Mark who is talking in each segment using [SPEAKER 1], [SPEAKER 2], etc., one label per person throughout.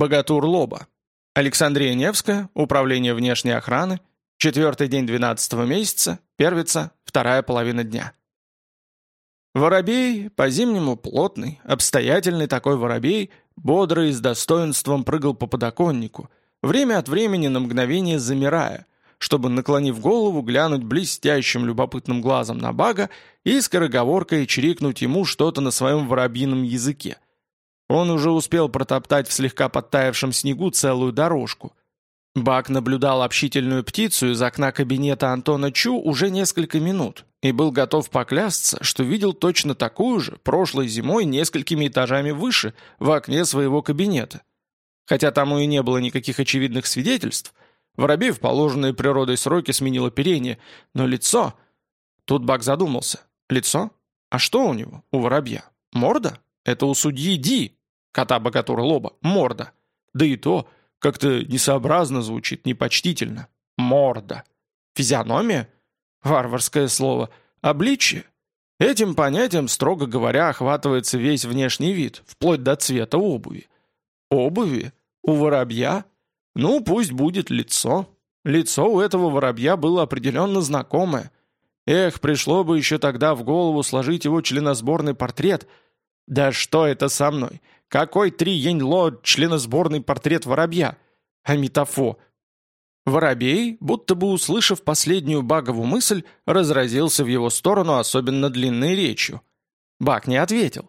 [SPEAKER 1] Богатур Лоба. Александрия Невская, Управление внешней охраны, четвертый день 12 месяца, первица, вторая половина дня. Воробей, по-зимнему плотный, обстоятельный такой воробей, бодрый и с достоинством прыгал по подоконнику, время от времени на мгновение замирая, чтобы, наклонив голову, глянуть блестящим любопытным глазом на бага и скороговоркой чирикнуть ему что-то на своем воробьином языке. Он уже успел протоптать в слегка подтаявшем снегу целую дорожку. Баг наблюдал общительную птицу из окна кабинета Антона Чу уже несколько минут и был готов поклясться, что видел точно такую же прошлой зимой несколькими этажами выше в окне своего кабинета. Хотя тому и не было никаких очевидных свидетельств, воробей в положенные природой сроки сменил оперение, но лицо... Тут Баг задумался. Лицо? А что у него, у воробья? Морда? Это у судьи Ди, кота богатура лоба, морда. Да и то, как-то несообразно звучит, непочтительно. Морда. Физиономия? Варварское слово. Обличие? Этим понятием, строго говоря, охватывается весь внешний вид, вплоть до цвета обуви. Обуви? У воробья? Ну, пусть будет лицо. Лицо у этого воробья было определенно знакомое. Эх, пришло бы еще тогда в голову сложить его членосборный портрет. Да что это со мной? Какой три янь-ло членосборный портрет воробья? А метафо? Воробей, будто бы услышав последнюю Багову мысль, разразился в его сторону особенно длинной речью. Баг не ответил.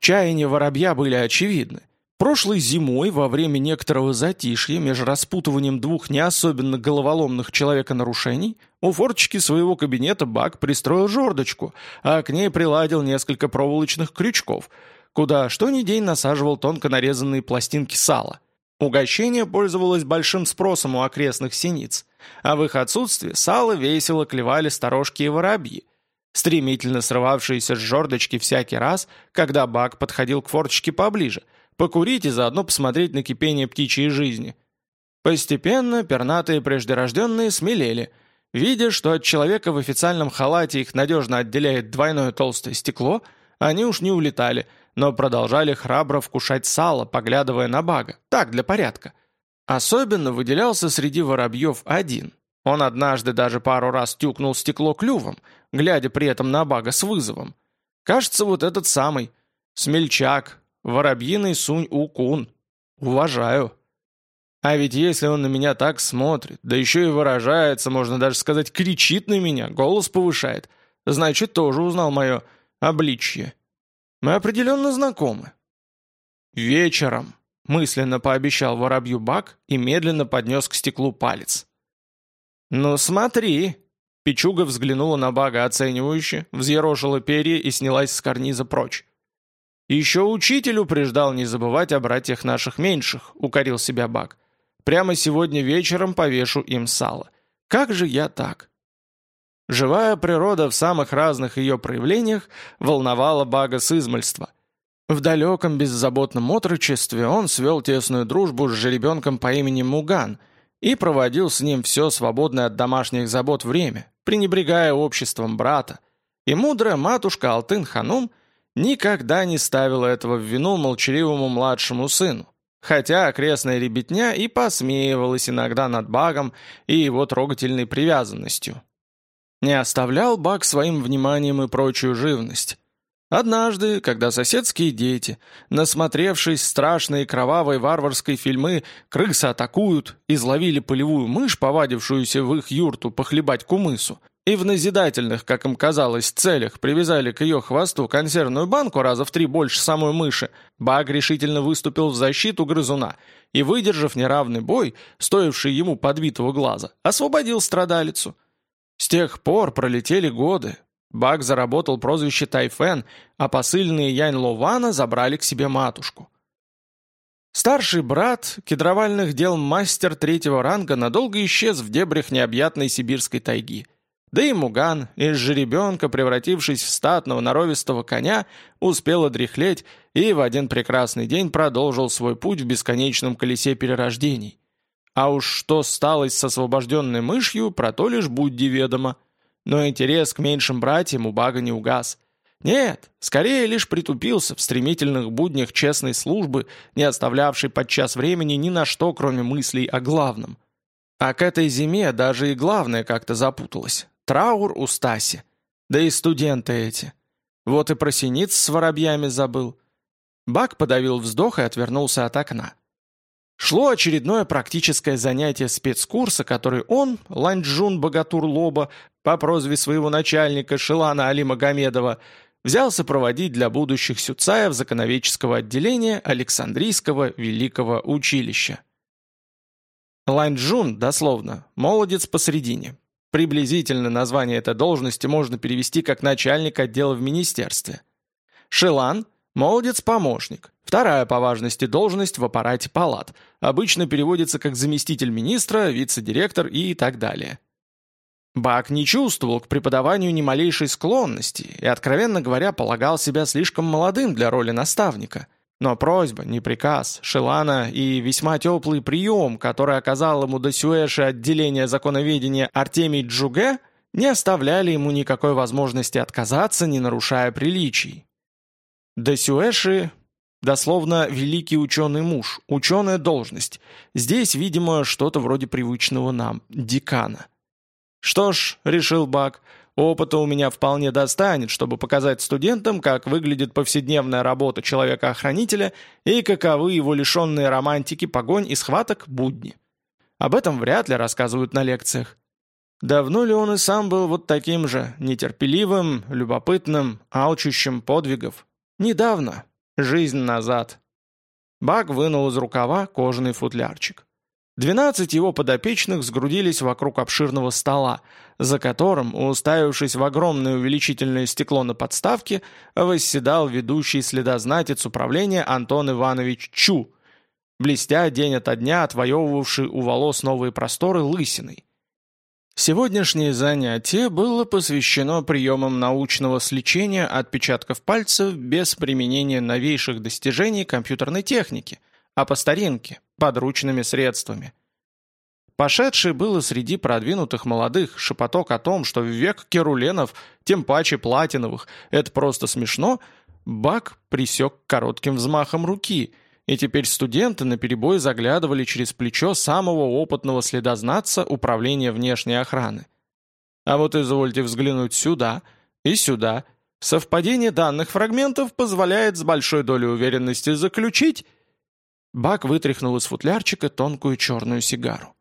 [SPEAKER 1] Чаяния воробья были очевидны. Прошлой зимой, во время некоторого затишья между распутыванием двух не особенно головоломных человека-нарушений, у форточки своего кабинета Баг пристроил жердочку, а к ней приладил несколько проволочных крючков – куда что ни день насаживал тонко нарезанные пластинки сала. Угощение пользовалось большим спросом у окрестных синиц, а в их отсутствие сало весело клевали сторожки и воробьи, стремительно срывавшиеся с жердочки всякий раз, когда Бак подходил к форточке поближе, покурить и заодно посмотреть на кипение птичьей жизни. Постепенно пернатые преждерожденные смелели, видя, что от человека в официальном халате их надежно отделяет двойное толстое стекло, они уж не улетали – но продолжали храбро вкушать сало, поглядывая на Бага. Так, для порядка. Особенно выделялся среди воробьев один. Он однажды даже пару раз тюкнул стекло клювом, глядя при этом на Бага с вызовом. Кажется, вот этот самый. Смельчак. Воробьиный сунь-укун. Уважаю. А ведь если он на меня так смотрит, да еще и выражается, можно даже сказать, кричит на меня, голос повышает, значит, тоже узнал мое обличье. Мы определенно знакомы». «Вечером», — мысленно пообещал воробью Бак и медленно поднес к стеклу палец. «Ну смотри!» Пичуга взглянула на Бага оценивающе, взъерошила перья и снялась с карниза прочь. «Еще учитель упреждал не забывать о братьях наших меньших», — укорил себя Баг. «Прямо сегодня вечером повешу им сало. Как же я так?» Живая природа в самых разных ее проявлениях волновала Бага с измальства. В далеком беззаботном отрочестве он свел тесную дружбу с жеребенком по имени Муган и проводил с ним все свободное от домашних забот время, пренебрегая обществом брата. И мудрая матушка Алтын-Ханум никогда не ставила этого в вину молчаливому младшему сыну, хотя окрестная ребятня и посмеивалась иногда над Багом и его трогательной привязанностью. Не оставлял Бак своим вниманием и прочую живность. Однажды, когда соседские дети, насмотревшись страшной кровавой варварской фильмы «Крысы атакуют», изловили полевую мышь, повадившуюся в их юрту похлебать кумысу, и в назидательных, как им казалось, целях привязали к ее хвосту консервную банку раза в три больше самой мыши, Баг решительно выступил в защиту грызуна и, выдержав неравный бой, стоивший ему подбитого глаза, освободил страдалицу – с тех пор пролетели годы. Бак заработал прозвище Тайфен, а посыльные Янь Лована забрали к себе матушку. Старший брат, кедровальных дел мастер третьего ранга, надолго исчез в дебрях необъятной сибирской тайги. Да и Муган, из жеребенка, превратившись в статного норовистого коня, успел одряхлеть и в один прекрасный день продолжил свой путь в бесконечном колесе перерождений. А уж что сталось с освобожденной мышью, про то лишь будь ведомо. Но интерес к меньшим братьям у Бага не угас. Нет, скорее лишь притупился в стремительных буднях честной службы, не оставлявшей подчас времени ни на что, кроме мыслей о главном. А к этой зиме даже и главное как-то запуталось. Траур у Стаси. Да и студенты эти. Вот и про синиц с воробьями забыл. Бак подавил вздох и отвернулся от окна. Шло очередное практическое занятие спецкурса, который он, Ланчжун Богатур Лоба, по прозвищу своего начальника Шилана Али Магомедова, взялся проводить для будущих сюцаев законоведческого отделения Александрийского Великого Училища. Ланчжун, дословно, молодец посредине. Приблизительно название этой должности можно перевести как начальник отдела в министерстве. Шилан – Молодец-помощник. Вторая по важности должность в аппарате палат. Обычно переводится как заместитель министра, вице-директор и так далее. Бак не чувствовал к преподаванию ни малейшей склонности и, откровенно говоря, полагал себя слишком молодым для роли наставника. Но просьба, не приказ, Шелана и весьма теплый прием, который оказал ему до Сюэши отделения законоведения Артемий Джуге, не оставляли ему никакой возможности отказаться, не нарушая приличий. Дасюэши дословно «великий ученый муж», «ученая должность». Здесь, видимо, что-то вроде привычного нам, декана. «Что ж», — решил Бак, — «опыта у меня вполне достанет, чтобы показать студентам, как выглядит повседневная работа человека-охранителя и каковы его лишенные романтики погонь и схваток будни. Об этом вряд ли рассказывают на лекциях. Давно ли он и сам был вот таким же, нетерпеливым, любопытным, алчущим подвигов, Недавно. Жизнь назад. Баг вынул из рукава кожаный футлярчик. Двенадцать его подопечных сгрудились вокруг обширного стола, за которым, уставившись в огромное увеличительное стекло на подставке, восседал ведущий следознатец управления Антон Иванович Чу, блестя день ото дня отвоевывавший у волос новые просторы лысиной. Сегодняшнее занятие было посвящено приемам научного сличения отпечатков пальцев без применения новейших достижений компьютерной техники, а по старинке, подручными средствами. Пошедший было среди продвинутых молодых шепоток о том, что в век керуленов, тем паче платиновых, это просто смешно, Бак присек коротким взмахом руки – и теперь студенты наперебой заглядывали через плечо самого опытного следознатца Управления внешней охраны. А вот извольте взглянуть сюда и сюда. Совпадение данных фрагментов позволяет с большой долей уверенности заключить... Бак вытряхнул из футлярчика тонкую черную сигару.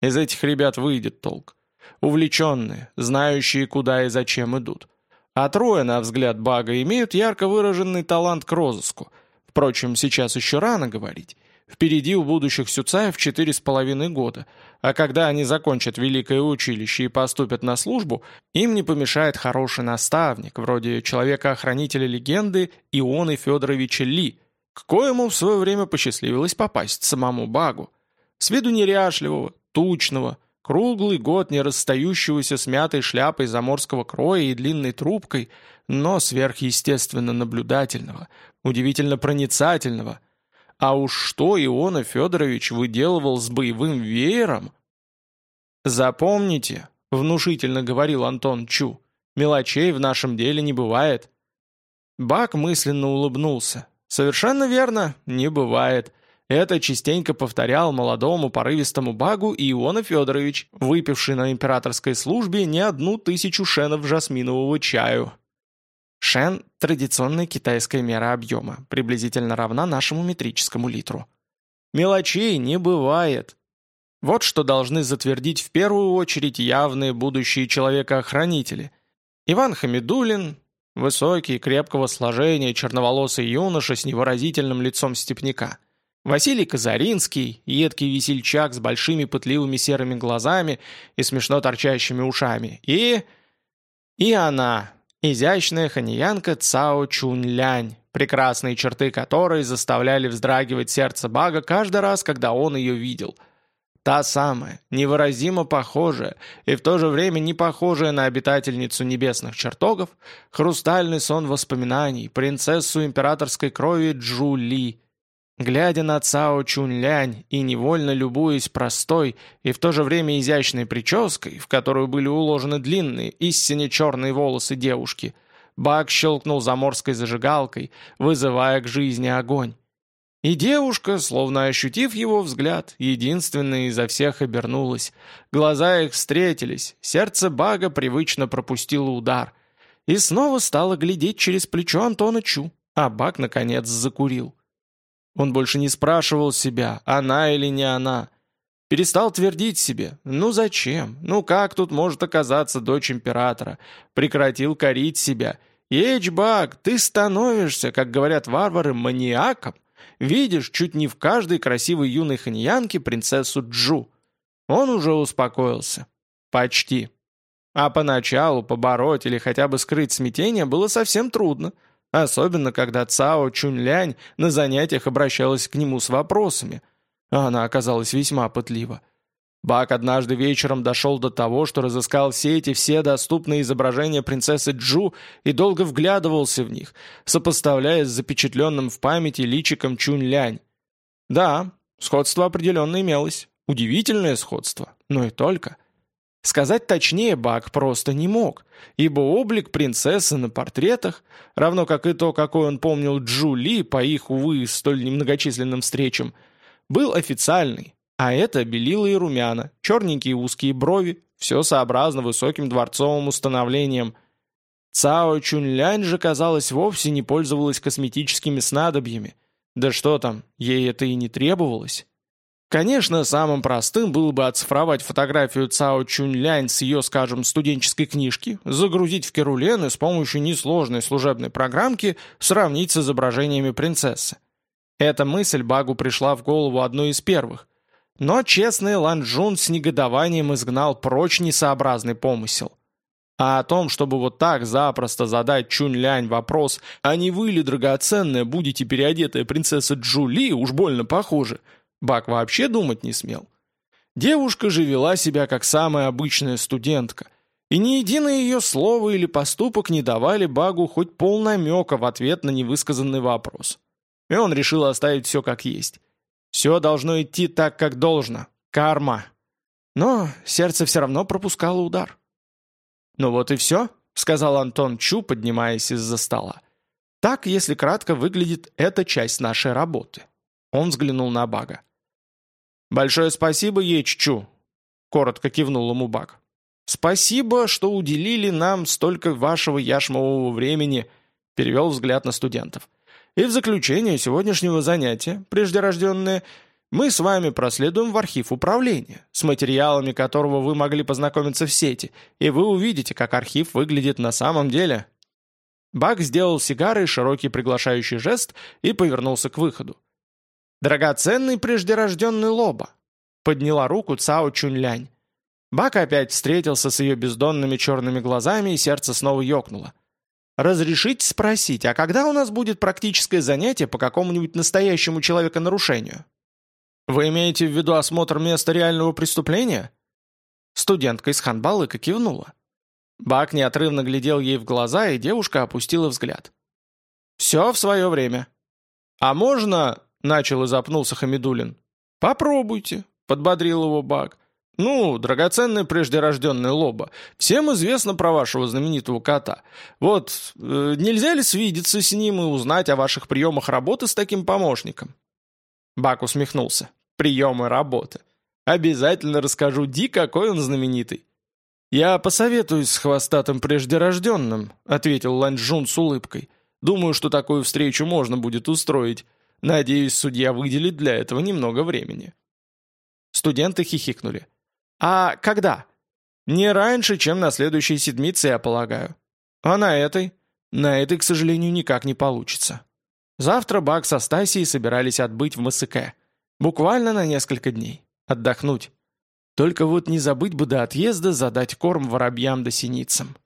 [SPEAKER 1] Из этих ребят выйдет толк. Увлеченные, знающие, куда и зачем идут. А трое, на взгляд Бага, имеют ярко выраженный талант к розыску — Впрочем, сейчас еще рано говорить. Впереди у будущих Сюцаев четыре с половиной года, а когда они закончат великое училище и поступят на службу, им не помешает хороший наставник, вроде человека-охранителя легенды Ионы Федоровича Ли, к коему в свое время посчастливилось попасть самому Багу. С виду неряшливого, тучного, круглый год не расстающегося с мятой шляпой заморского кроя и длинной трубкой, но сверхъестественно наблюдательного, удивительно проницательного. А уж что Иона Федорович выделывал с боевым веером? «Запомните», — внушительно говорил Антон Чу, — «мелочей в нашем деле не бывает». Бак мысленно улыбнулся. «Совершенно верно, не бывает». Это частенько повторял молодому порывистому багу Иона Федорович, выпивший на императорской службе не одну тысячу шенов жасминового чаю. Шен – традиционная китайская мера объема, приблизительно равна нашему метрическому литру. Мелочей не бывает. Вот что должны затвердить в первую очередь явные будущие человекоохранители. Иван Хамидулин, высокий, крепкого сложения, черноволосый юноша с невыразительным лицом степняка. Василий Казаринский, едкий весельчак с большими пытливыми серыми глазами и смешно торчащими ушами. И... и она, Изящная ханьянка Цао Чунь-лянь, прекрасные черты которой заставляли вздрагивать сердце Бага каждый раз, когда он ее видел. Та самая, невыразимо похожая и в то же время не похожая на обитательницу небесных чертогов, хрустальный сон воспоминаний, принцессу императорской крови Джули, Глядя на Цао Чунь-лянь и невольно любуясь простой и в то же время изящной прической, в которую были уложены длинные, истинно черные волосы девушки, Бак щелкнул заморской зажигалкой, вызывая к жизни огонь. И девушка, словно ощутив его взгляд, единственная изо всех обернулась. Глаза их встретились, сердце Бага привычно пропустило удар. И снова стало глядеть через плечо Антона Чу, а Баг, наконец, закурил. Он больше не спрашивал себя, она или не она. Перестал твердить себе, ну зачем, ну как тут может оказаться дочь императора. Прекратил корить себя. Ечь, Баг, ты становишься, как говорят варвары, маниаком. Видишь чуть не в каждой красивой юной ханьянке принцессу Джу. Он уже успокоился. Почти. А поначалу побороть или хотя бы скрыть смятение было совсем трудно, особенно когда Цао Чунлянь на занятиях обращалась к нему с вопросами, она оказалась весьма пытлива. Бак однажды вечером дошел до того, что разыскал в сети все доступные изображения принцессы Джу и долго вглядывался в них, сопоставляя с запечатленным в памяти личиком Чунь-Лянь. Да, сходство определенно имелось. Удивительное сходство, но и только. Сказать точнее Бак просто не мог, ибо облик принцессы на портретах, равно как и то, какой он помнил Джу Ли по их, увы, столь немногочисленным встречам, был официальный, а это белила и румяна, черненькие узкие брови, все сообразно высоким дворцовым установлением. Цао Чунлянь же, казалось, вовсе не пользовалась косметическими снадобьями. Да что там, ей это и не требовалось. Конечно, самым простым было бы оцифровать фотографию Цао Чунлянь с ее, скажем, студенческой книжки, загрузить в Керулен и с помощью несложной служебной программки сравнить с изображениями принцессы. Эта мысль Багу пришла в голову одной из первых, но честный Ланжун с негодованием изгнал прочь несообразный помысел. А о том, чтобы вот так запросто задать Чунь-Лянь вопрос, а не вы ли, драгоценная, будете переодетая принцесса Джули, уж больно похоже, Бак вообще думать не смел. Девушка же вела себя как самая обычная студентка, и ни единое ее слово или поступок не давали Багу хоть полнамека в ответ на невысказанный вопрос. И он решил оставить все как есть. Все должно идти так, как должно. Карма. Но сердце все равно пропускало удар. «Ну вот и все», — сказал Антон Чу, поднимаясь из-за стола. «Так, если кратко, выглядит эта часть нашей работы». Он взглянул на Бага. «Большое спасибо, Еччу», — коротко кивнул ему Баг. «Спасибо, что уделили нам столько вашего яшмового времени», — перевел взгляд на студентов. И в заключение сегодняшнего занятия, преждерожденные, мы с вами проследуем в архив управления, с материалами которого вы могли познакомиться в сети, и вы увидите, как архив выглядит на самом деле». Бак сделал сигарой широкий приглашающий жест и повернулся к выходу. «Драгоценный преждерожденный лоба!» — подняла руку Цао Чунлянь. Бак опять встретился с ее бездонными черными глазами, и сердце снова ёкнуло. Разрешите спросить, а когда у нас будет практическое занятие по какому-нибудь настоящему человеконарушению? Вы имеете в виду осмотр места реального преступления? Студентка из Ханбалыка кивнула. Бак неотрывно глядел ей в глаза, и девушка опустила взгляд. «Все в свое время». «А можно...» — начал и запнулся Хамидулин. «Попробуйте», — подбодрил его Бак. «Ну, драгоценный преждерожденный Лоба, всем известно про вашего знаменитого кота. Вот, э, нельзя ли свидеться с ним и узнать о ваших приемах работы с таким помощником?» Бак усмехнулся. «Приемы работы. Обязательно расскажу Ди, какой он знаменитый». «Я посоветуюсь с хвостатым преждерожденным», — ответил Ланчжун с улыбкой. «Думаю, что такую встречу можно будет устроить. Надеюсь, судья выделит для этого немного времени». Студенты хихикнули. «А когда?» «Не раньше, чем на следующей седмице, я полагаю». «А на этой?» «На этой, к сожалению, никак не получится». Завтра Бак со Стасией собирались отбыть в МСК. Буквально на несколько дней. Отдохнуть. Только вот не забыть бы до отъезда задать корм воробьям да синицам.